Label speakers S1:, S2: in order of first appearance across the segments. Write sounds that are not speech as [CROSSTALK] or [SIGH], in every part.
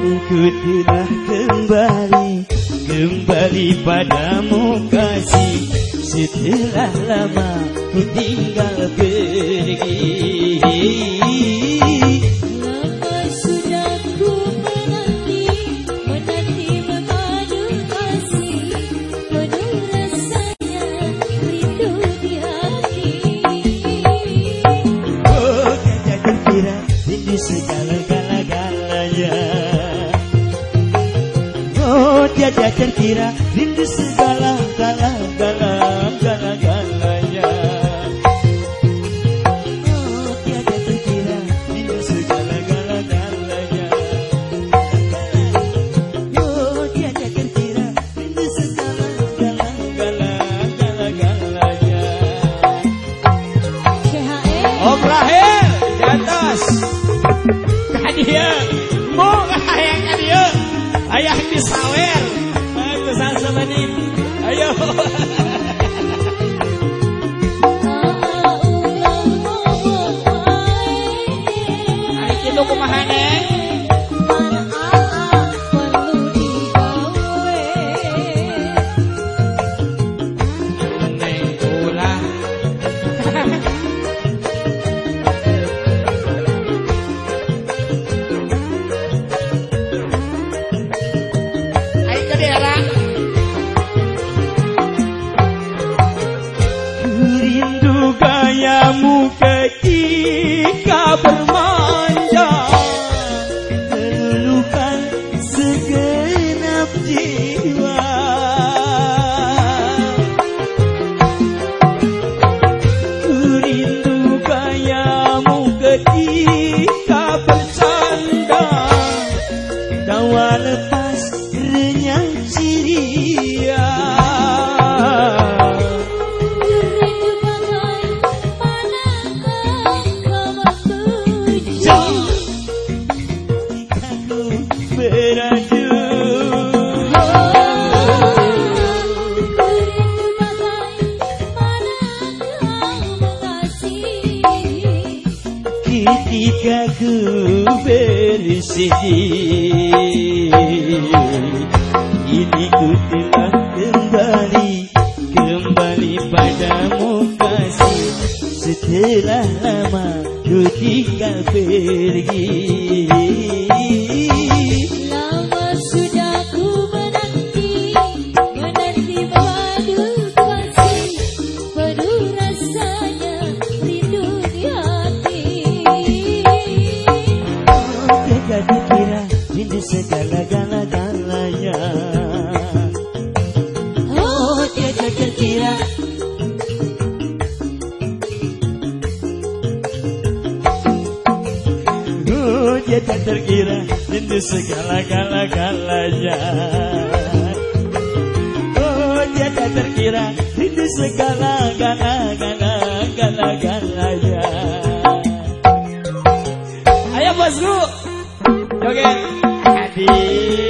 S1: telah kembali Kembali padamu kasih. Setelah lama ku tinggal Terkira Rindu segala-gala-gala-gala-galanya Oh tiada terkira Rindu segala-gala-galanya Oh tiada Rindu segala-gala-gala-galanya
S2: CHE
S1: Om Rahel di atas. Kadia Mau kadia Ayah di Ayo. Ayo. Kumaha Neng gayamu ketika bermanja Meluluhkan segenap jiwa. Rindu gayamu ketika bercanda Tawa lepas renyah Ketika ku bersedih Ini ku telah kembali Kembali padamu kasih. Setelah lama ku tinggal pergi terkira rindu segala-gala-galanya Oh tiada terkira rindu segala-gala-gala-gala-galanya Ayo bosku Joget. Adik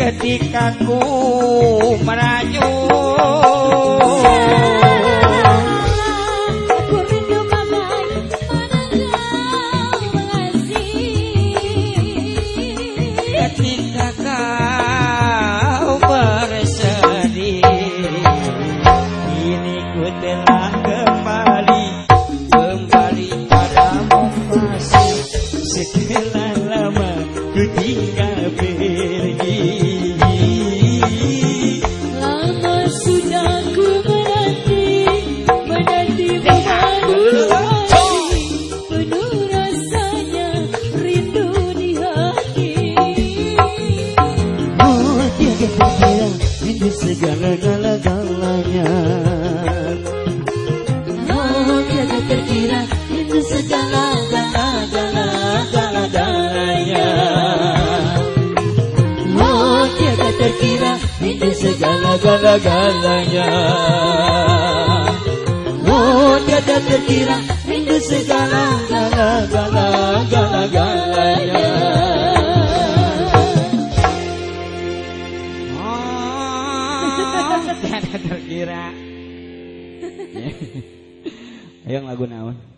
S1: ketika ku merayu
S2: Rindu
S1: segala-gala-galanya Oh tiada terkira Rindu segala-gala-gala-gala-galanya Oh tiada terkira Rindu segala-gala-galanya Oh tiada terkira Rindu segala-gala-gala-gala-galanya
S3: terkira. [LAUGHS] Ayo lagu naon?